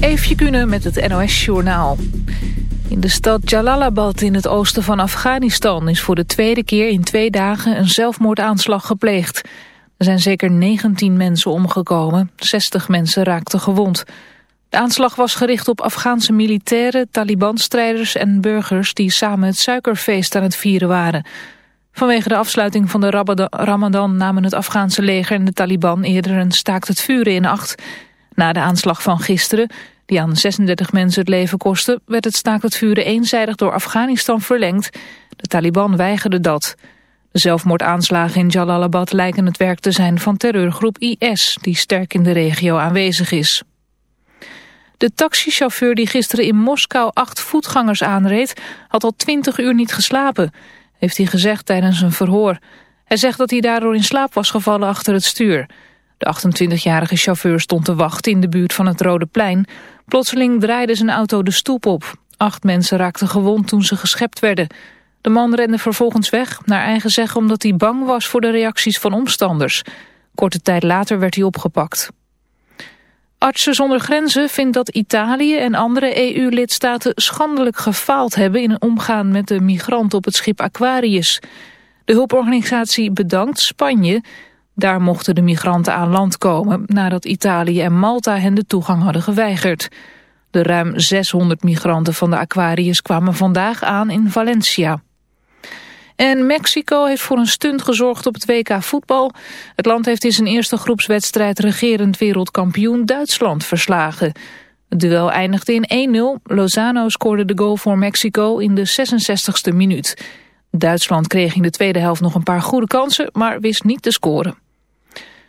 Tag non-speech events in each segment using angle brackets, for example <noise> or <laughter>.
Eefje Kunnen met het NOS-journaal. In de stad Jalalabad in het oosten van Afghanistan... is voor de tweede keer in twee dagen een zelfmoordaanslag gepleegd. Er zijn zeker 19 mensen omgekomen, 60 mensen raakten gewond. De aanslag was gericht op Afghaanse militairen, Taliban-strijders en burgers... die samen het suikerfeest aan het vieren waren... Vanwege de afsluiting van de Ramadan namen het Afghaanse leger en de Taliban eerder een staakt het vuren in acht. Na de aanslag van gisteren, die aan 36 mensen het leven kostte, werd het staakt het vuren eenzijdig door Afghanistan verlengd. De Taliban weigerde dat. De zelfmoordaanslagen in Jalalabad lijken het werk te zijn van terreurgroep IS, die sterk in de regio aanwezig is. De taxichauffeur die gisteren in Moskou acht voetgangers aanreed, had al twintig uur niet geslapen heeft hij gezegd tijdens een verhoor. Hij zegt dat hij daardoor in slaap was gevallen achter het stuur. De 28-jarige chauffeur stond te wachten in de buurt van het Rode Plein. Plotseling draaide zijn auto de stoep op. Acht mensen raakten gewond toen ze geschept werden. De man rende vervolgens weg, naar eigen zeggen omdat hij bang was voor de reacties van omstanders. Korte tijd later werd hij opgepakt. Artsen zonder grenzen vindt dat Italië en andere EU-lidstaten schandelijk gefaald hebben in het omgaan met de migrant op het schip Aquarius. De hulporganisatie bedankt Spanje. Daar mochten de migranten aan land komen nadat Italië en Malta hen de toegang hadden geweigerd. De ruim 600 migranten van de Aquarius kwamen vandaag aan in Valencia. En Mexico heeft voor een stunt gezorgd op het WK voetbal. Het land heeft in zijn eerste groepswedstrijd regerend wereldkampioen Duitsland verslagen. Het duel eindigde in 1-0. Lozano scoorde de goal voor Mexico in de 66ste minuut. Duitsland kreeg in de tweede helft nog een paar goede kansen, maar wist niet te scoren.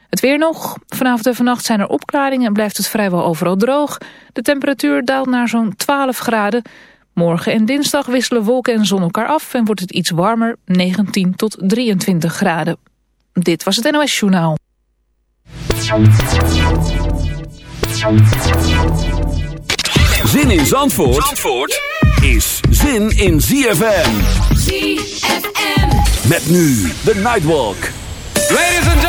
Het weer nog. Vanavond en vannacht zijn er opklaringen en blijft het vrijwel overal droog. De temperatuur daalt naar zo'n 12 graden. Morgen en dinsdag wisselen wolken en zon elkaar af en wordt het iets warmer, 19 tot 23 graden. Dit was het NOS Journaal. Zin in Zandvoort, Zandvoort is zin in ZFM. ZFM. Met nu de Nightwalk. Ladies and gentlemen.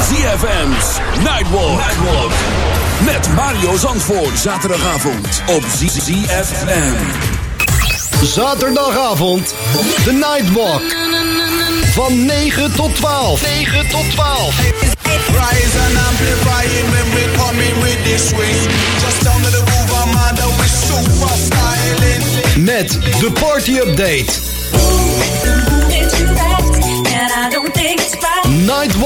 ZFM's Nightwalk. Nightwalk. Met Mario Zandvoort. Zaterdagavond op ZFM. Zaterdagavond, de Nightwalk. Van 9 tot 12. 9 tot 12. Rise and amplifying when we come in with this swing. Just down to the groove, I'm under with super styling. Met de party update.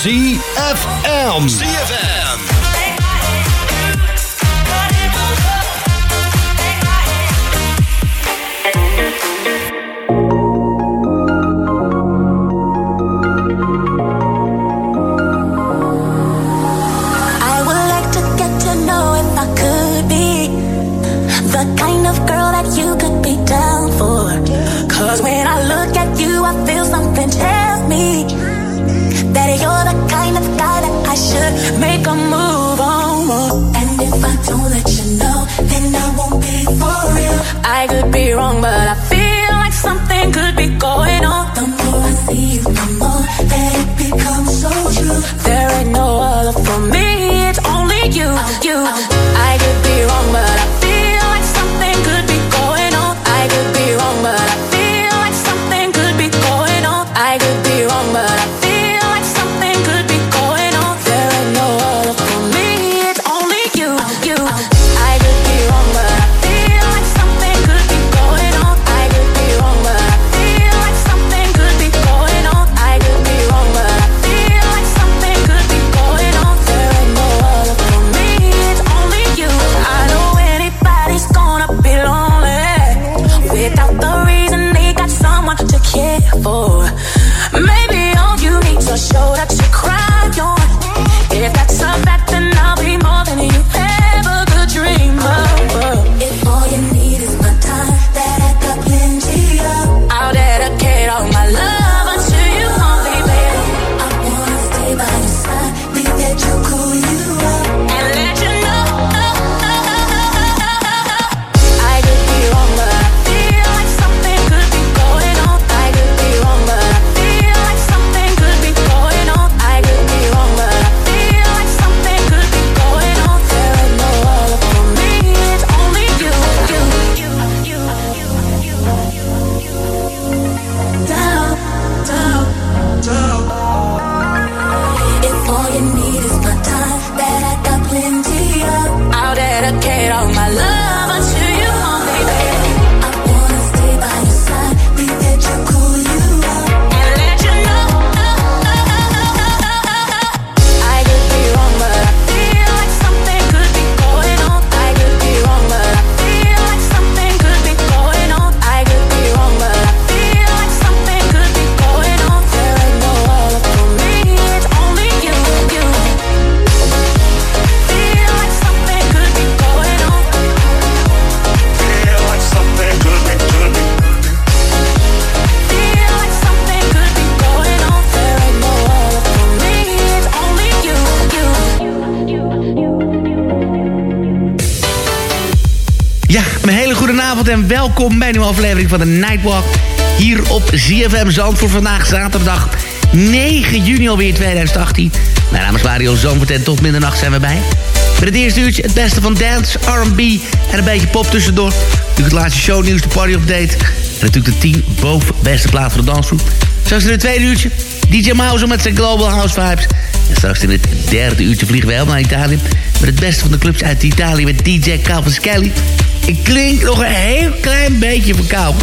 ZFM. ZFM. Welkom bij een nieuwe aflevering van de Nightwalk. Hier op ZFM Zand voor vandaag zaterdag 9 juni alweer 2018. Mijn naam is Mario Zandvoort en tot middernacht zijn we bij. Met het eerste uurtje het beste van dance, R&B en een beetje pop tussendoor. Natuurlijk het laatste shownieuws, de party update. En natuurlijk de 10 boven beste plaat voor de dansgroep. Straks in het tweede uurtje DJ Mouse met zijn Global House Vibes. En straks in het derde uurtje vliegen we helemaal naar Italië. Met het beste van de clubs uit Italië met DJ Calvin Skelly. Ik klink nog een heel klein beetje verkouden.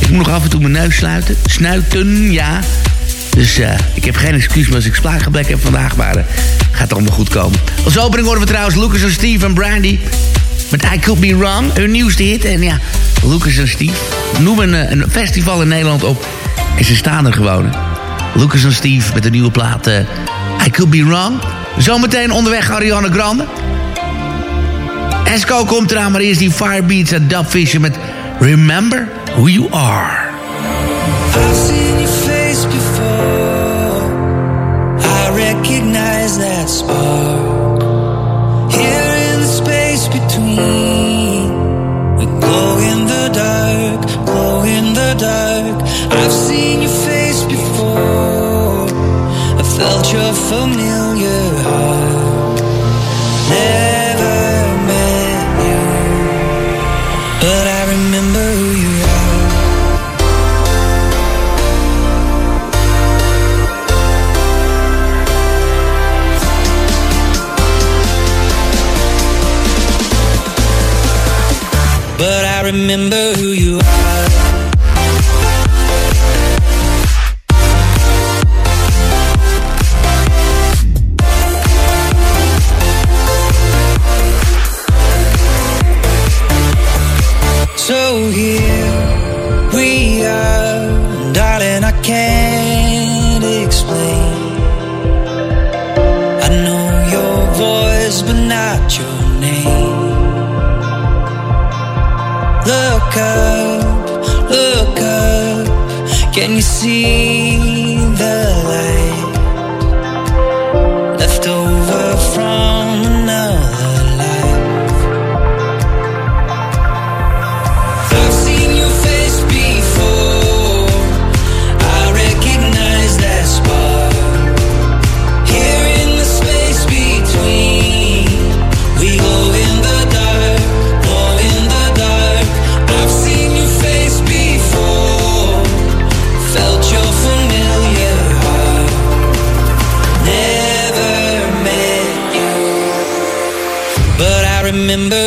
Ik moet nog af en toe mijn neus sluiten. Snuiten, ja. Dus eh, ik heb geen excuus meer als ik spraakgebrek heb vandaag. Maar uh, gaat allemaal goed komen. Als opening horen we trouwens Lucas en Steve en Brandy. Met I Could Be Wrong, hun nieuwste hit. En ja, Lucas en Steve noemen een, een festival in Nederland op. En ze staan er gewoon. Lucas en Steve met de nieuwe plaat I Could Be Wrong. Zometeen onderweg Ariana Grande. Esco komt eraan, maar eerst die Firebeats en Dubfisher met Remember Who You Are. I've seen your face before. I recognize that spark. Here in the space between, we glow in the dark, glow in the dark. I've seen your face before. I felt your familiar heart. Remember who you are. See remember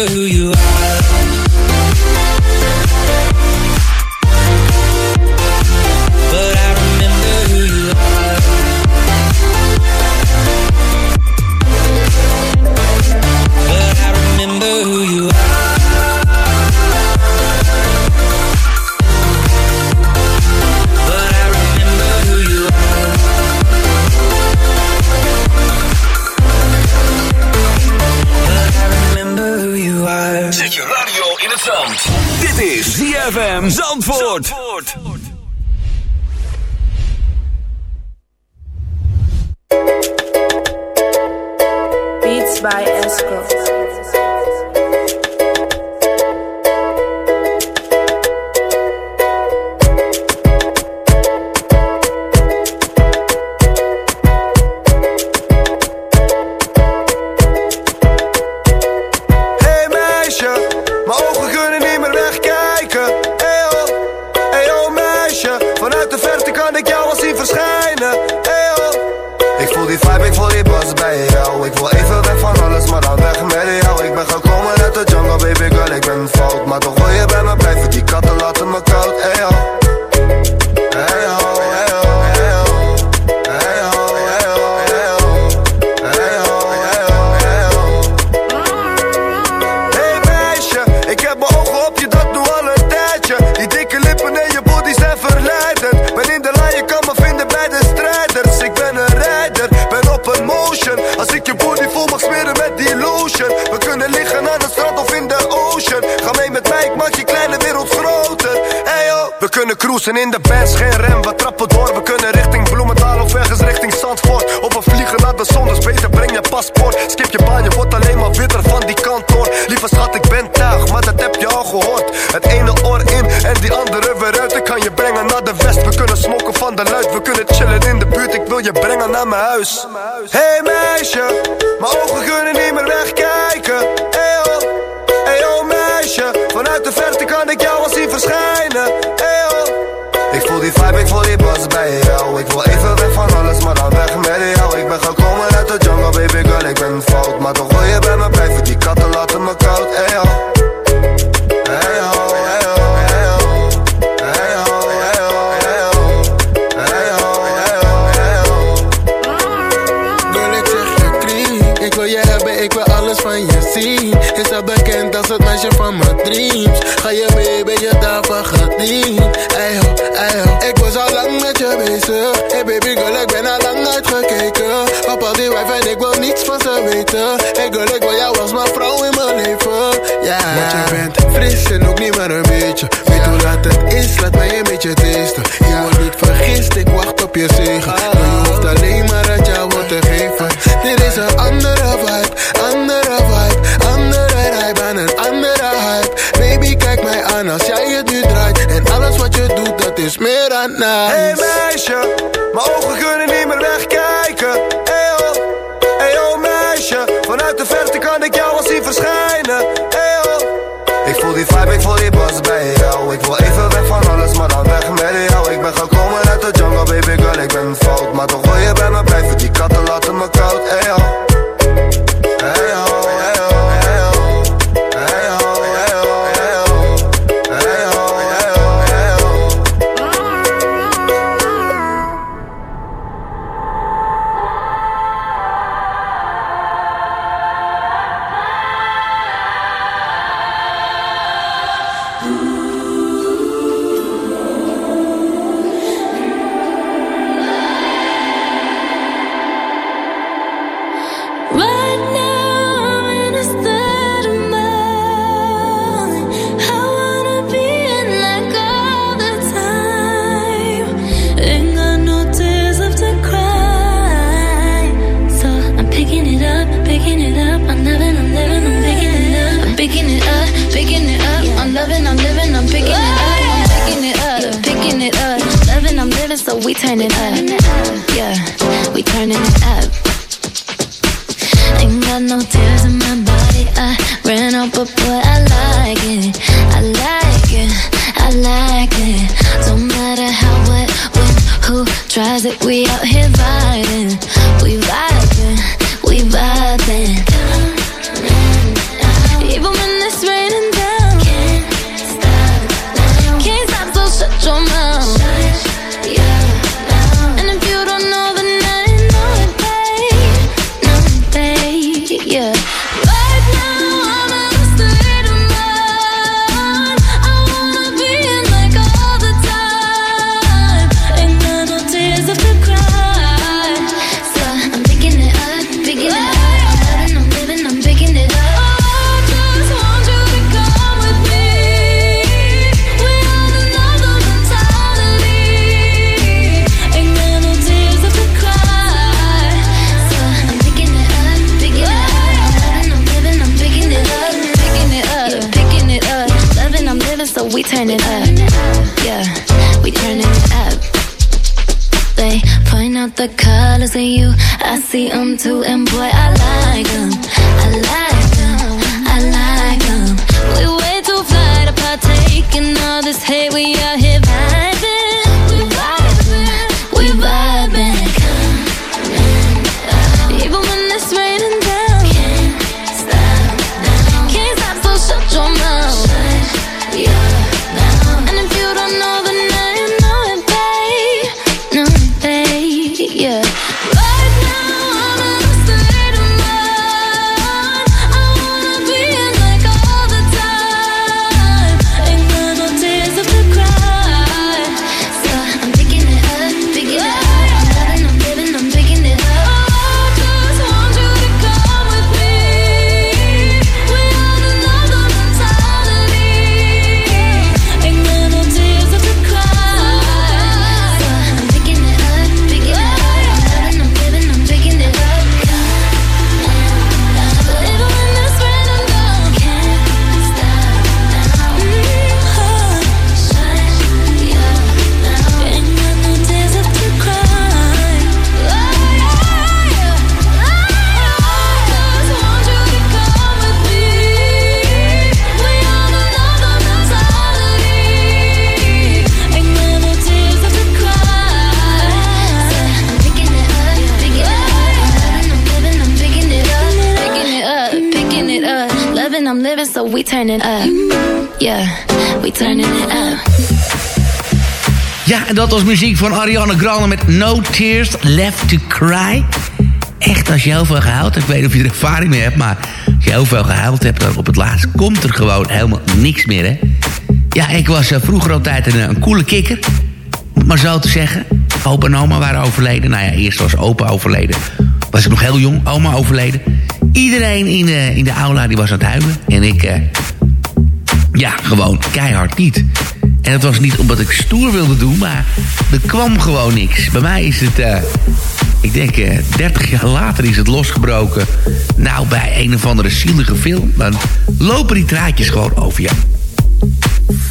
van je zien Is al bekend als het meisje van mijn dreams? Ga je mee, ben je daarvan gediend Ey ho, ey ho. Ik was al lang met je bezig. Hey baby girl, ik ben al lang uitgekeken. Op al die wife en ik wil niets van ze weten. Hey girl, ik wil jou als mijn vrouw in mijn leven. Ja, want je bent fris en ook niet maar een beetje. Weet hoe laat het is, laat mij een beetje testen. Je wordt niet vergist, ik wacht op je zegen. Maar je hoeft alleen maar uit jou wordt te geven. Dit is een andere aan als jij het nu draait En alles wat je doet dat is meer dan nice Hey meisje, mijn ogen kunnen niet meer wegkijken. Hey oh, hey oh meisje, vanuit de verte kan ik jou al zien verschijnen. Hey oh, ik voel die vibe, ik voel die buzz bij jou. Ik wil even weg van alles, maar dan weg met jou. Ik ben gekomen uit de jungle, baby girl, ik ben fout. Maar toch wil je bij me blijven, die katten laten me koud. Hey oh, hey oh, up. Loving, I'm living, so we turn it up. Yeah, we turning it up. Ain't got no tears in my body. I ran out, but boy, I like it. I like it. I like it. Don't matter how wet, when does it? We out here vibing, we vibing, we vibing. Even when it's raining down, can't stop, can't stop, so shut your mouth. The colors in you. I see them too, and boy, I like them. Was muziek van Ariana Grande met No Tears Left to Cry. Echt, als je heel veel gehuild hebt, ik weet niet of je er ervaring mee hebt... maar als je heel veel gehuild hebt, dan op het laatst komt er gewoon helemaal niks meer, hè? Ja, ik was eh, vroeger altijd een, een coole kikker, maar zo te zeggen. Opa en oma waren overleden. Nou ja, eerst was opa overleden. Was ik nog heel jong, oma overleden. Iedereen in de, in de aula die was aan het huilen. En ik, eh, ja, gewoon keihard niet. En dat was niet omdat ik stoer wilde doen, maar er kwam gewoon niks. Bij mij is het, eh, ik denk eh 30 jaar later is het losgebroken. Nou, bij een of andere zielige film. Dan lopen die draadjes gewoon over je,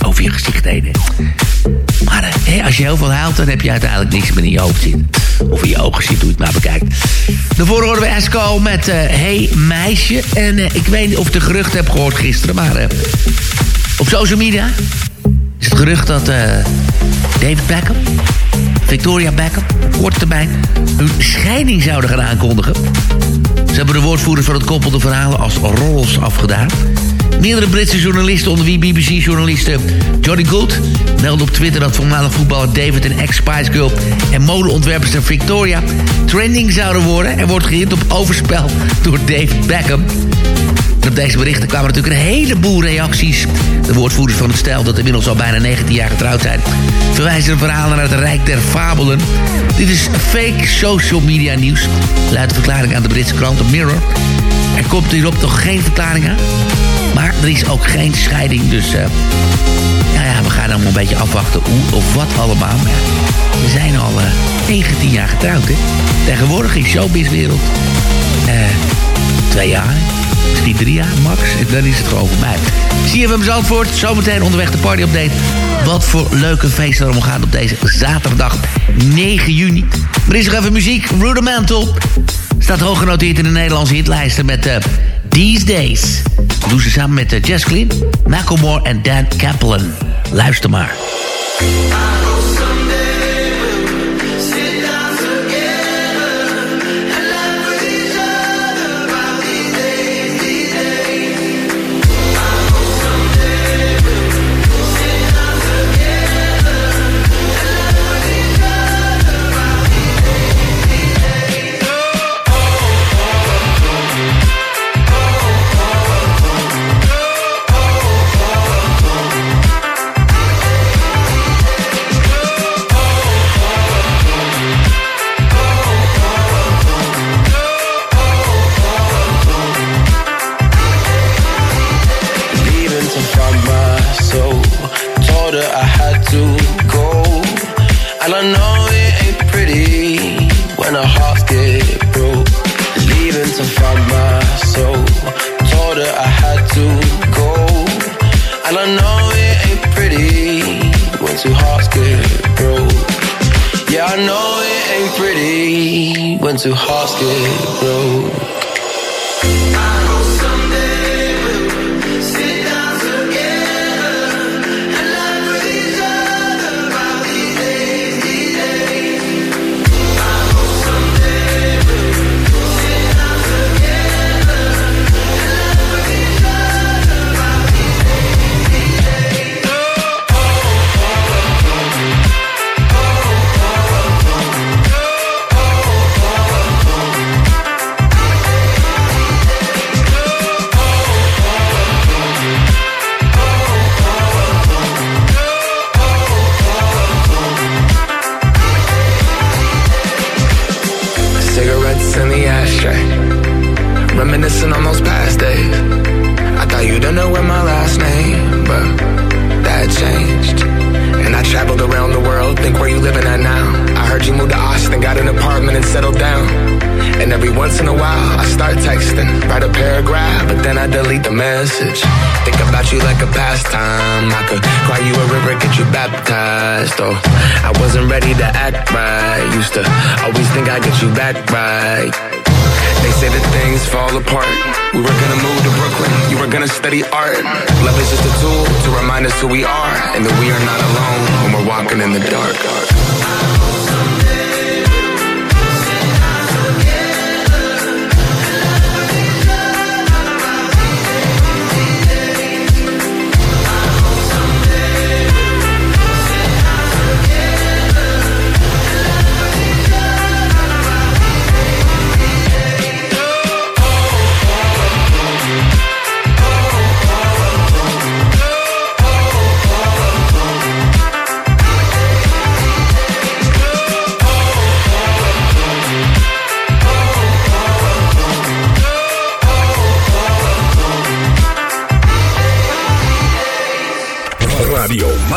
over je gezicht heen. Maar eh, als je heel veel huilt, dan heb je uiteindelijk niks meer in je hoofd zitten. Of in je ogen zitten, hoe je het maar bekijkt. Daarvoor horen we Esco met eh, Hey Meisje. En ik weet niet of ik de gerucht heb gehoord gisteren, maar eh, op social media gerucht dat eh, David Beckham, Victoria Beckham, op korte termijn hun scheiding zouden gaan aankondigen. Ze hebben de woordvoerders van het koppel de verhalen als rollers afgedaan. Meerdere Britse journalisten, onder wie BBC-journaliste Johnny Good... meldde op Twitter dat voormalig voetballer David en ex-Spice Girl... en modeontwerpster Victoria trending zouden worden... en wordt gehint op overspel door David Beckham. Op deze berichten kwamen natuurlijk een heleboel reacties. De woordvoerders van het stijl, dat inmiddels al bijna 19 jaar getrouwd zijn... verwijzen verhaal naar het Rijk der Fabelen. Dit is fake social media nieuws. Luidt de verklaring aan de Britse krant The Mirror. Er komt hierop nog geen verklaring aan. Maar er is ook geen scheiding, dus... eh nou ja, we gaan allemaal een beetje afwachten hoe of wat allemaal. Ze zijn al eh 19 jaar getrouwd, hè. Tegenwoordig in showbizwereld... eh twee jaar, misschien drie jaar max. Dan is het gewoon voorbij. CFM Zandvoort, zometeen onderweg de party update. Wat voor leuke feesten er gaan op deze zaterdag 9 juni. Maar is nog even muziek, Rudimental. Staat hoog genoteerd in de Nederlandse hitlijsten met These Days. Dat doen ze samen met uh, Jess Glynn, Macklemore en Dan Kaplan. Luister maar. to Hoskin Road. To act right. Used to always think I'd get you back right. They say that things fall apart. We were gonna move to Brooklyn, you were gonna study art. Love is just a tool to remind us who we are and that we are not alone when we're walking in the dark.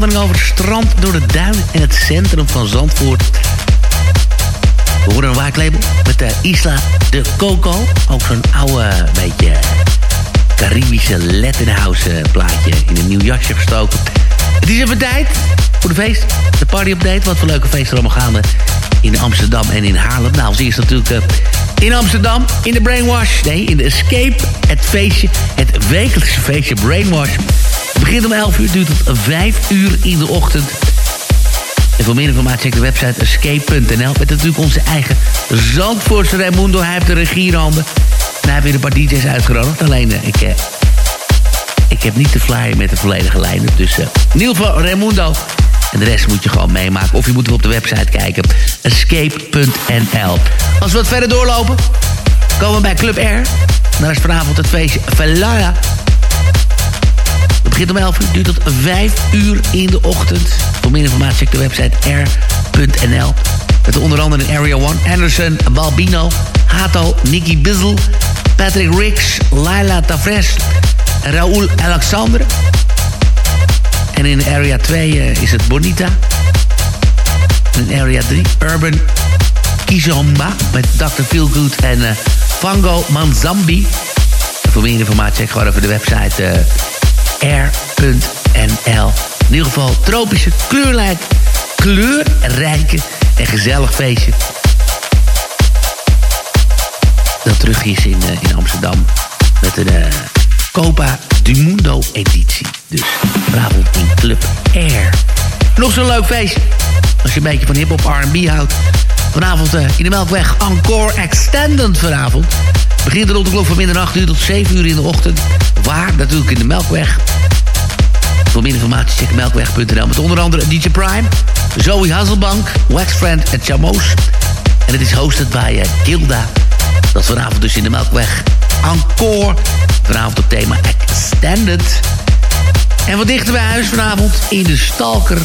Wandeling over het strand... door de duin en het centrum van Zandvoort. We horen een white label met de Isla de Coco. Ook zo'n oude, beetje Caribische Latin House eh, plaatje in een nieuw jasje gestoken. Het is even tijd voor de feest, de party update. Wat voor leuke feesten er allemaal gaande in Amsterdam en in Haarlem. Nou, als eerst natuurlijk eh, in Amsterdam, in de Brainwash. Nee, in de Escape, het feestje, het wekelijkse feestje Brainwash. Begint om 11 uur, duurt tot 5 uur in de ochtend. En voor meer informatie check de website escape.nl. Met natuurlijk onze eigen Zandvoortse Raimundo. Hij heeft de regie in handen. En hij heeft weer een paar DJ's uitgenodigd. Alleen, eh, ik, eh, ik heb niet de flyer met de volledige lijnen. Dus eh, in ieder geval Raimundo. En de rest moet je gewoon meemaken. Of je moet op de website kijken. Escape.nl Als we wat verder doorlopen, komen we bij Club Air. Daar is vanavond het feestje Velaya. Begint om 11 uur, duurt tot 5 uur in de ochtend. Voor meer informatie check de website air.nl. Met onder andere in Area 1 Anderson, Balbino, Hato, Nicky Bizzle, Patrick Ricks, Laila Tavres, Raoul Alexander. En in Area 2 uh, is het Bonita. In Area 3 Urban Kizomba met Dr. Feelgood en uh, Fango Manzambi. Voor meer informatie check gewoon even de website uh, air.nl. In ieder geval tropische, kleurrijk, kleurrijke en gezellig feestje. Dat terug is in, uh, in Amsterdam met een uh, Copa du Mundo editie. Dus vanavond in Club Air. Nog zo'n leuk feestje. Als je een beetje van hip-hop RB houdt. Vanavond uh, in de Melkweg Encore Extended vanavond. Begint rond de klok van middernacht uur tot 7 uur in de ochtend. Waar? Natuurlijk in de Melkweg. Voor meer informatie check melkweg.nl. Met onder andere DJ Prime, Zoe Hasselbank, Waxfriend en Chamos. En het is hosted bij uh, Gilda. Dat vanavond dus in de Melkweg Encore. Vanavond op thema Extended. En wat dichter bij huis vanavond in de Stalker.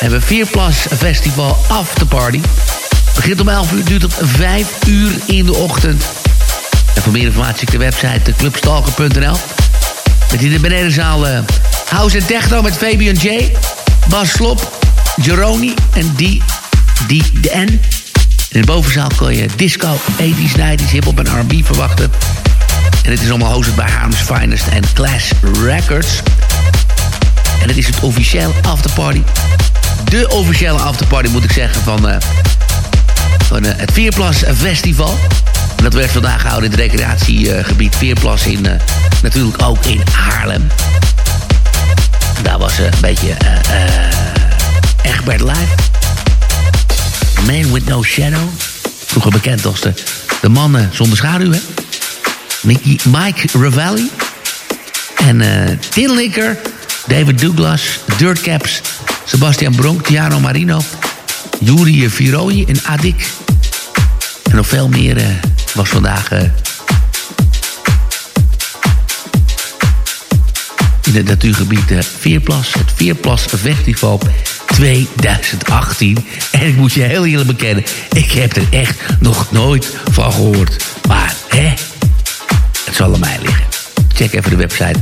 Hebben we Vierplas Festival Afterparty. Begint om 11 uur, duurt tot 5 uur in de ochtend. En voor meer informatie check de website clubstalker.nl. Met in de benedenzaal uh, House en Techno met Fabian J. Bas Slop, Jeroni en die, die, de N. In de bovenzaal kun je disco, 80s, 90s, hip-hop en R&B verwachten. En het is allemaal hosted bij Harm's Finest en Clash Records. En het is het officiële afterparty. De officiële afterparty moet ik zeggen van, uh, van uh, het Vierplas Festival. En dat werd vandaag gehouden in het recreatiegebied Veerplas in, uh, natuurlijk ook in Haarlem. Daar was een beetje Egbert Live. Man with no shadow. Vroeger bekend als de, de zonder schaduw, hè? Mickey, Mike Ravelli. En uh, Tin Licker, David Douglas, Dirtcaps, Sebastian Bronk, Tiano Marino, Yuri Viroi en Adik. En nog veel meer uh, was vandaag uh, in het natuurgebied uh, Veerplas. Het Veerplas Festival 2018. En ik moet je heel eerlijk bekennen, ik heb er echt nog nooit van gehoord. Maar, hè, het zal aan mij liggen. Check even de website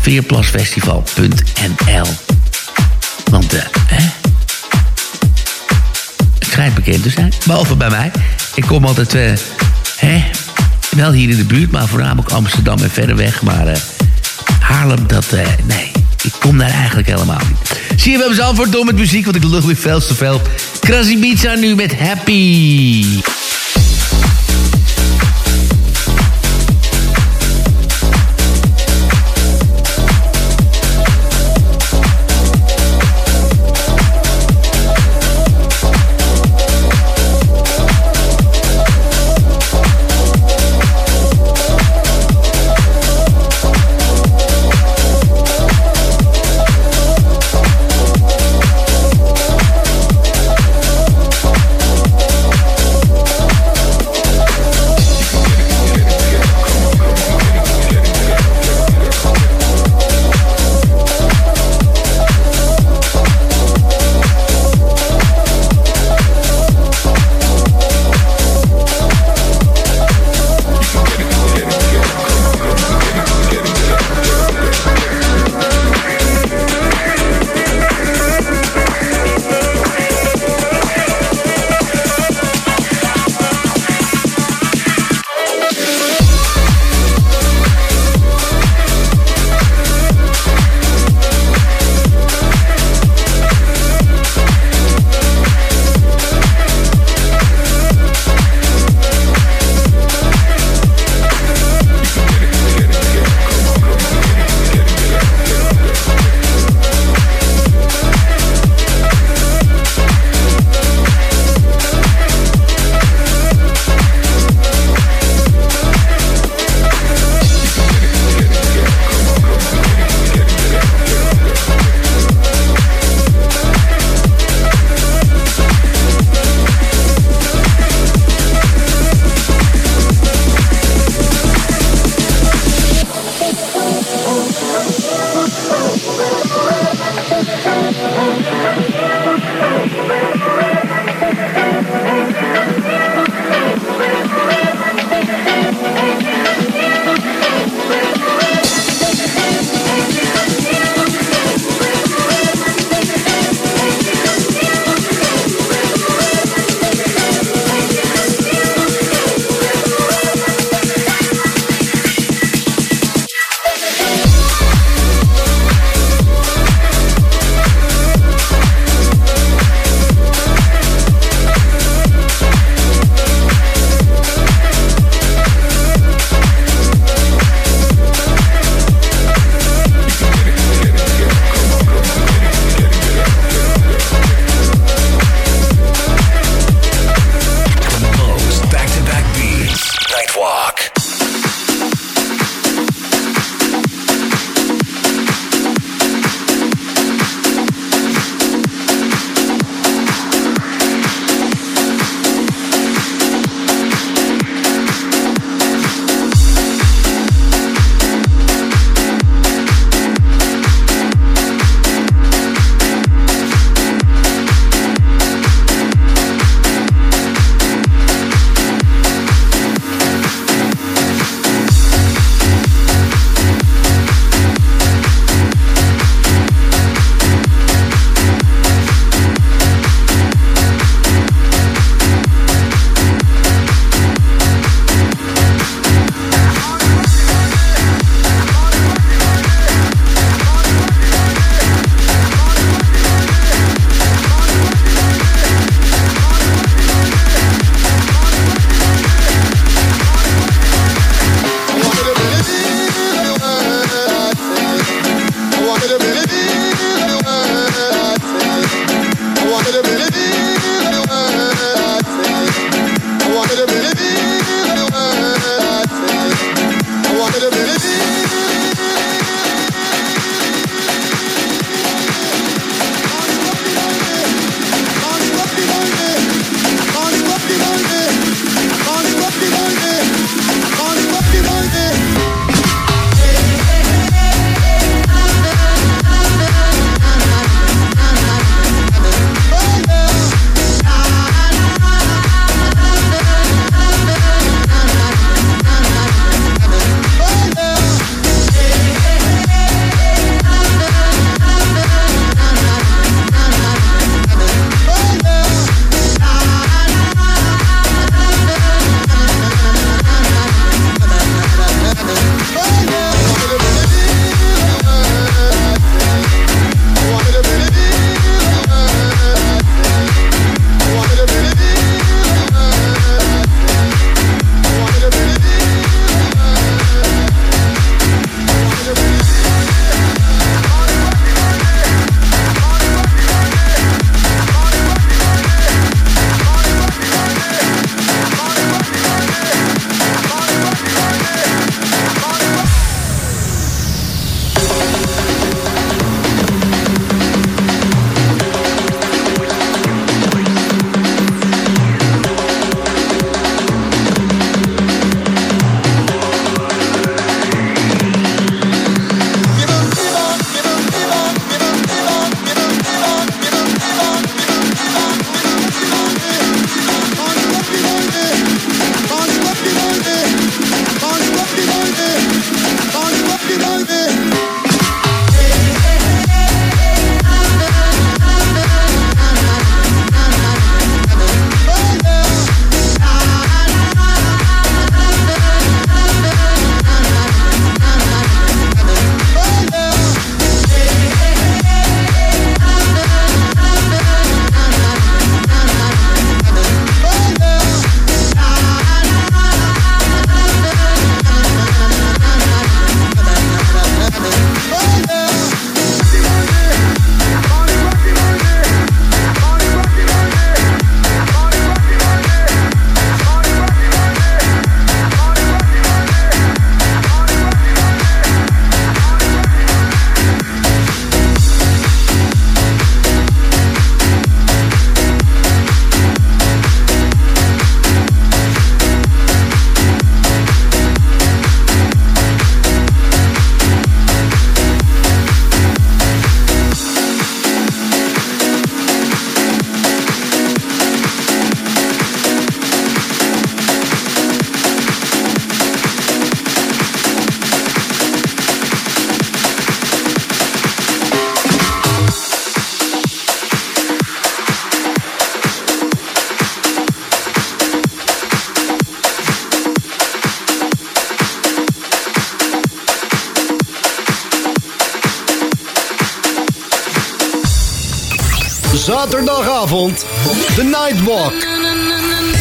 veerplasfestival.nl Want, eh, hè? Het schijnt bekend te zijn, behalve bij mij. Ik kom altijd, uh, hè, wel hier in de buurt, maar voornamelijk Amsterdam en verder weg. Maar uh, Haarlem, dat, nee, ik kom daar eigenlijk helemaal niet. Zie je, we hebben ze antwoord door met muziek, want ik lul weer veel te veel. Krasimica nu met Happy.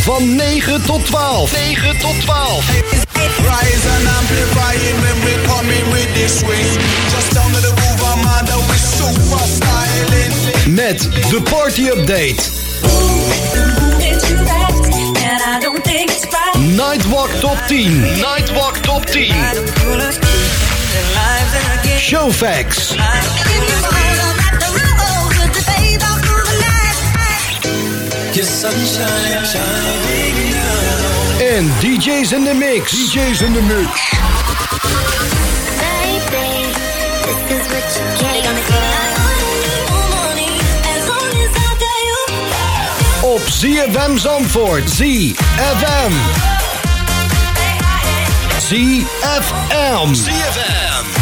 Van 9 tot 12. 9 tot 12. Rise and amplifying when coming with this swing. Just down to the groove, I'm under with super styling. Met de party update. Nightwalk top 10. Nightwalk top 10. Showfax. En DJ's in the mix. DJ's in the mix. Op ZFM Zandvoort. ZFM. ZFM. ZFM.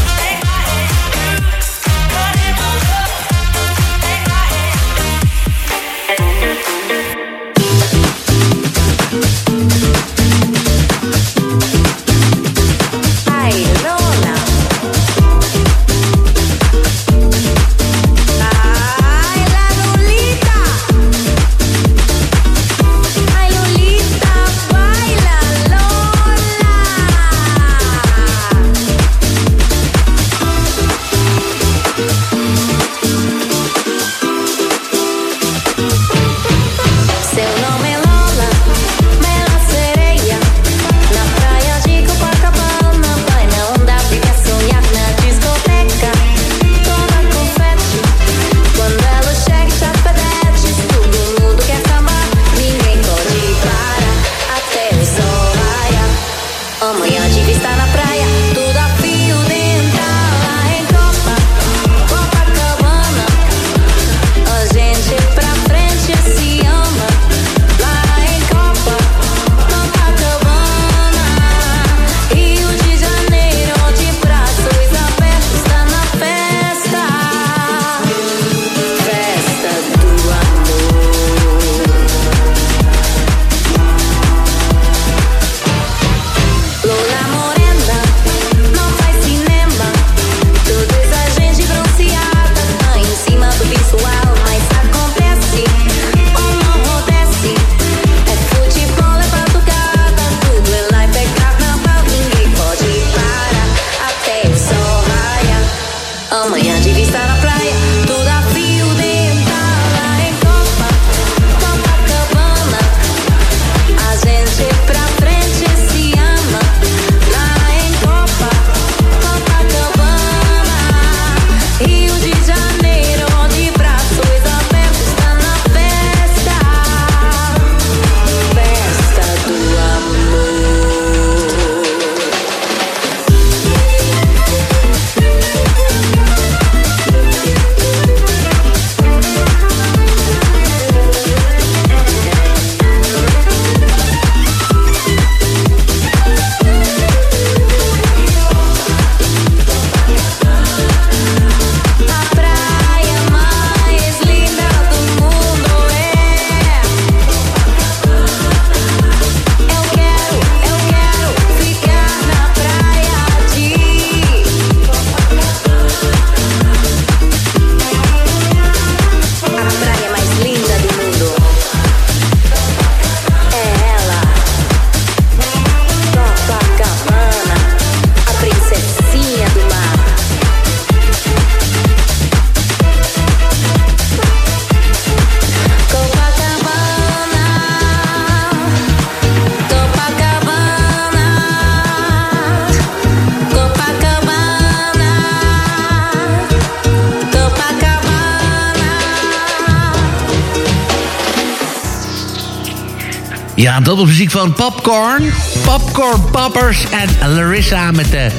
Dat was muziek van Popcorn. Popcorn Poppers en Larissa met de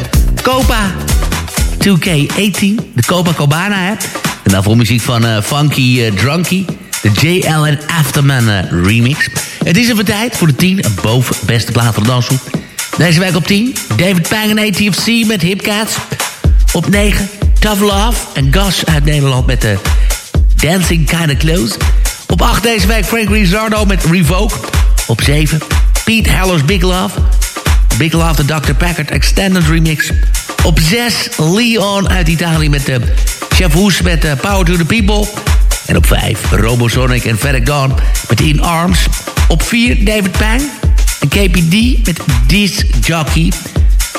Copa 2K18. De Copacabana, hè. En daarvoor muziek van eh, Funky eh, Drunky. De JL en Afterman eh, remix. Het is even tijd voor de 10 boven beste plaat van de. Deze week op 10. David Pang en ATFC met Hipcats. Op 9. Tough Love en Gus uit Nederland met de Dancing Kinda Close. Op 8 deze week Frank Rizzardo met Revoke. Op 7 Pete Heller's Big Love. Big Love de Dr. Packard Extended Remix. Op 6 Leon uit Italië met de Chef Hoes met eh, Power to the People. En op 5 Robosonic en Ferric Dawn met In Arms. Op 4 David Pang en KPD met This Jockey.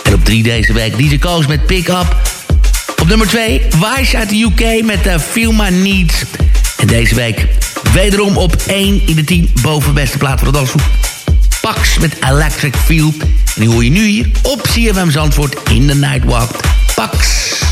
En op 3 deze week DJ Koos met Pick Up. Op nummer 2 Wise uit de UK met uh, Feel My Needs. En deze week wederom op 1 in de 10 bovenbeste plaat voor de. Pax met Electric Feel. En die hoor je nu hier op CFM Zandvoort in de Nightwalk. Pax.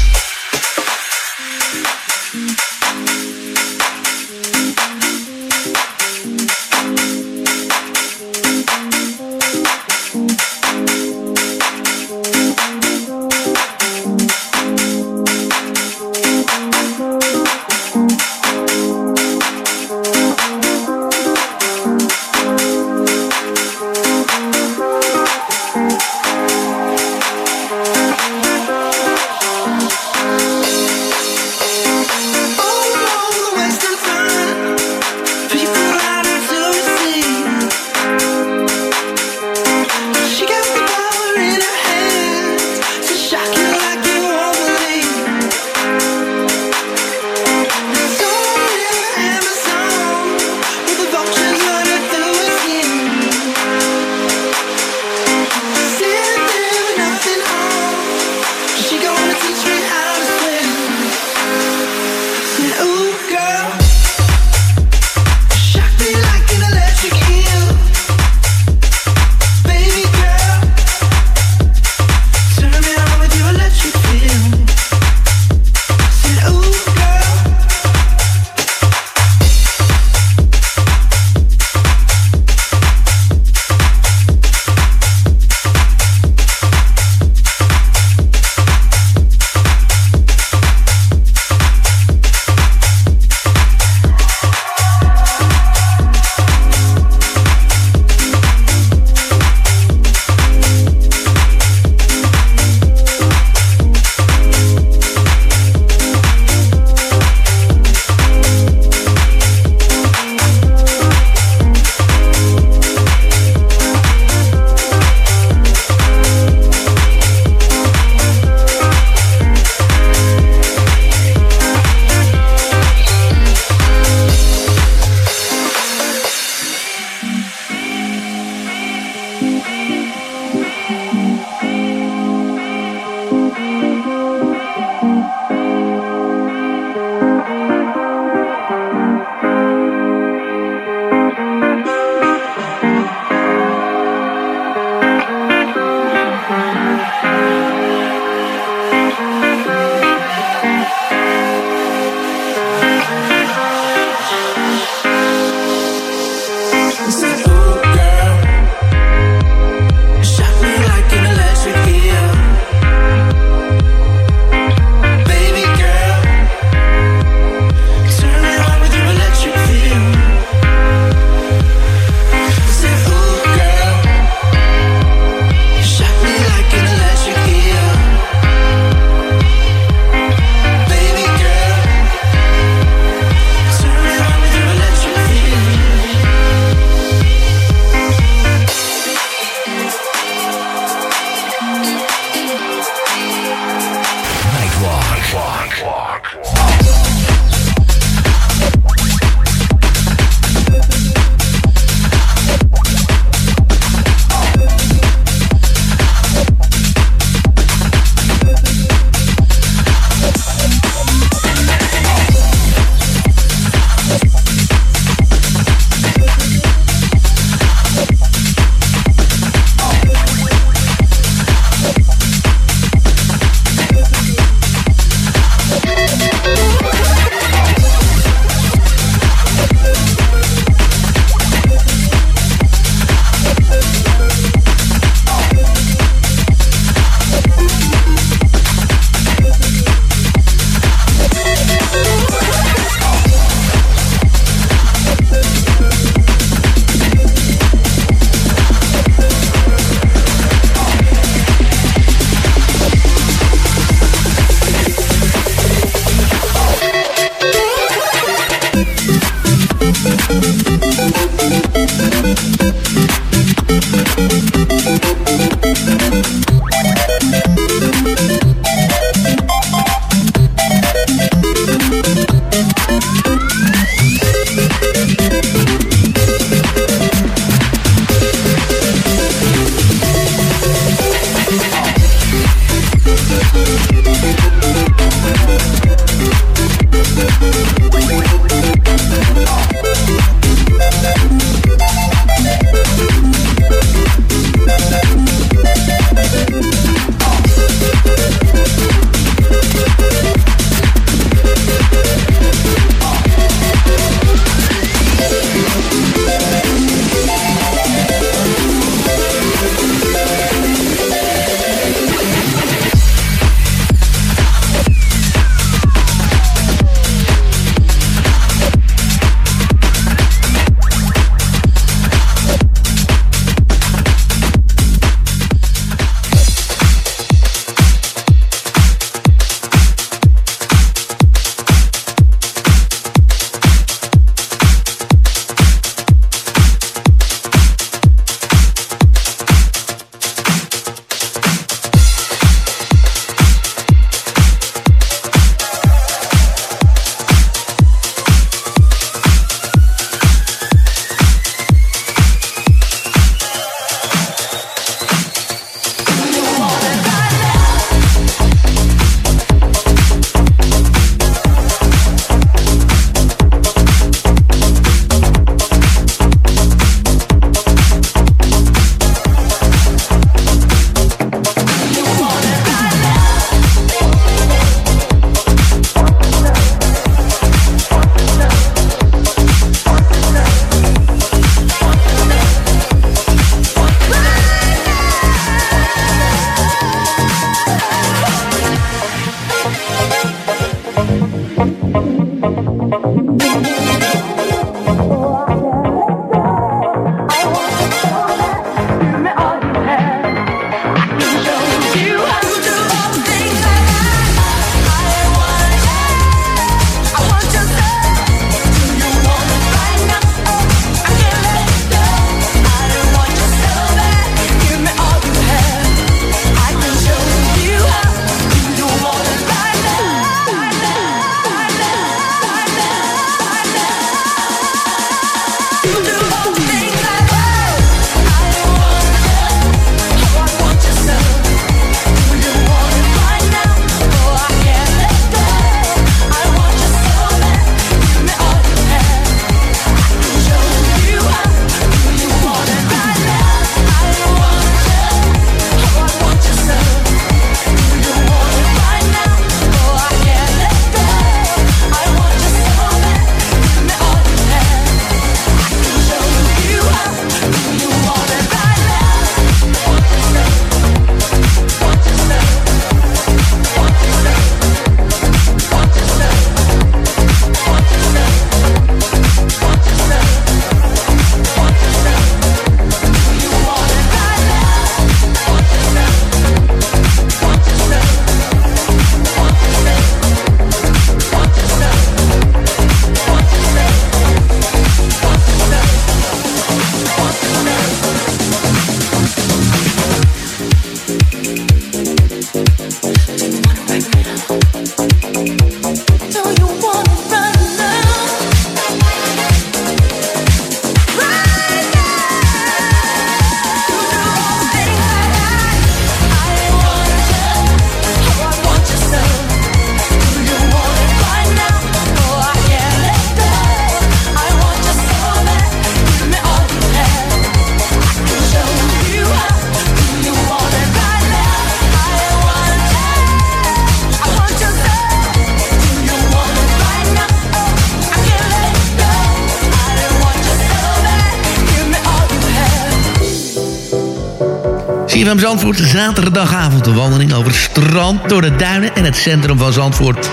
CFM Zandvoort, zaterdagavond een wandeling over het strand, door de duinen en het centrum van Zandvoort.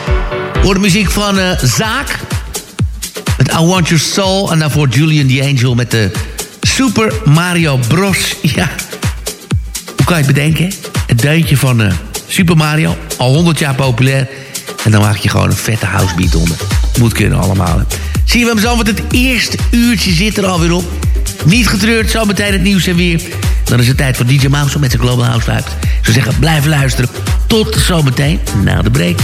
Voor de muziek van uh, Zaak, met I Want Your Soul. En daarvoor Julian the Angel met de Super Mario Bros. <laughs> Ja, hoe kan je het bedenken? Het deuntje van uh, Super Mario, al 100 jaar populair. En dan maak je gewoon een vette housebeat onder. Moet kunnen allemaal. CFM Zandvoort, het eerste uurtje zit er alweer op. Niet getreurd, zo meteen het nieuws en weer... Dan is het tijd voor DJ Mouse met zijn Global House Vibes. Zou zeggen, blijf luisteren. Tot zometeen na de break.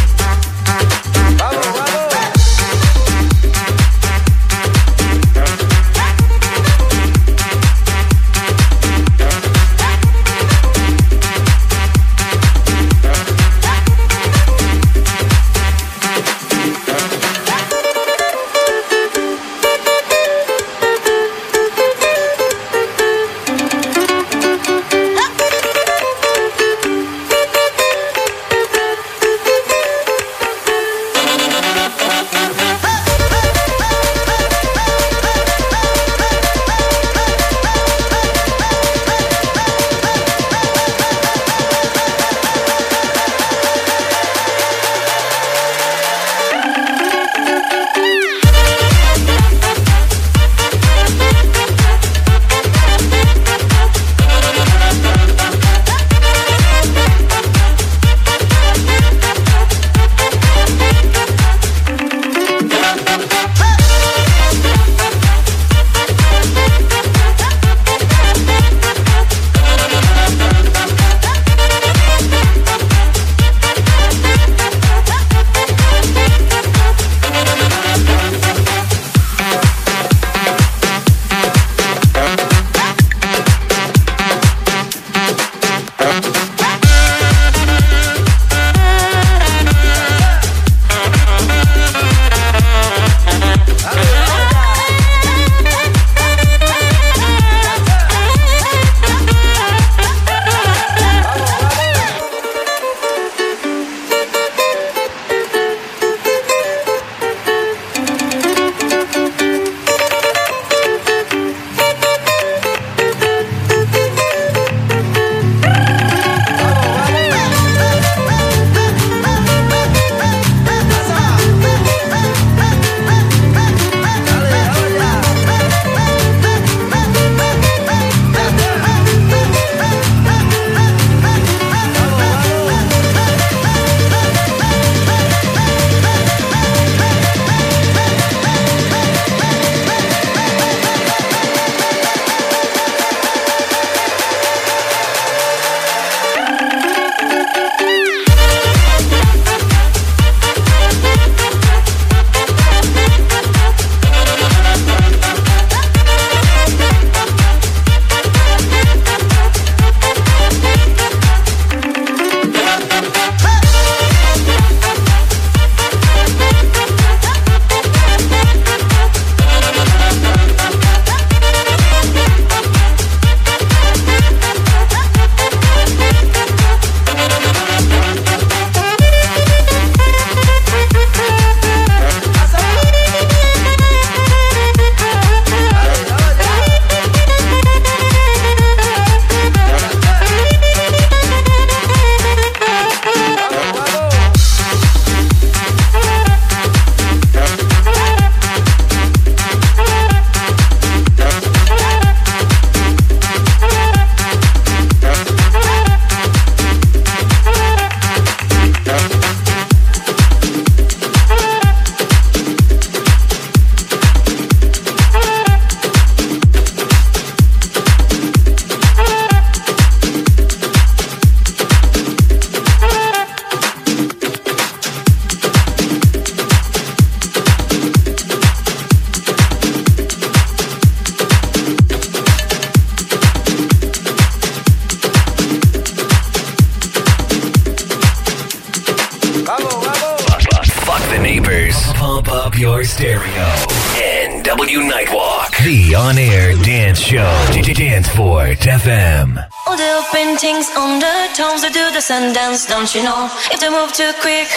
Don't you know? If they move too quick,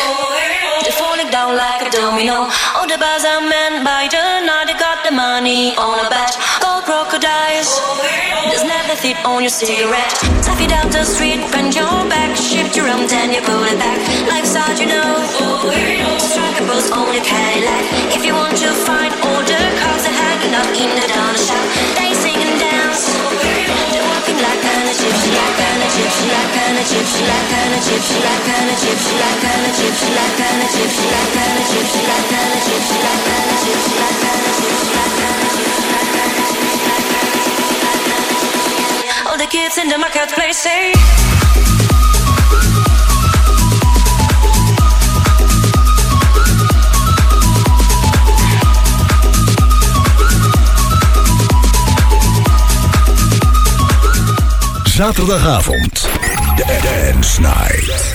they're falling down like a domino. All the bars are men by the night, they got the money on a bet. Gold crocodiles, there's never fit on your cigarette. Tap it down the street, bend your back, shift your arm, then you pull it back. Life's hard, you know. Strike a pose on your Cadillac. If you want to fight the in the marketplace. Zaterdagavond. Dance Night.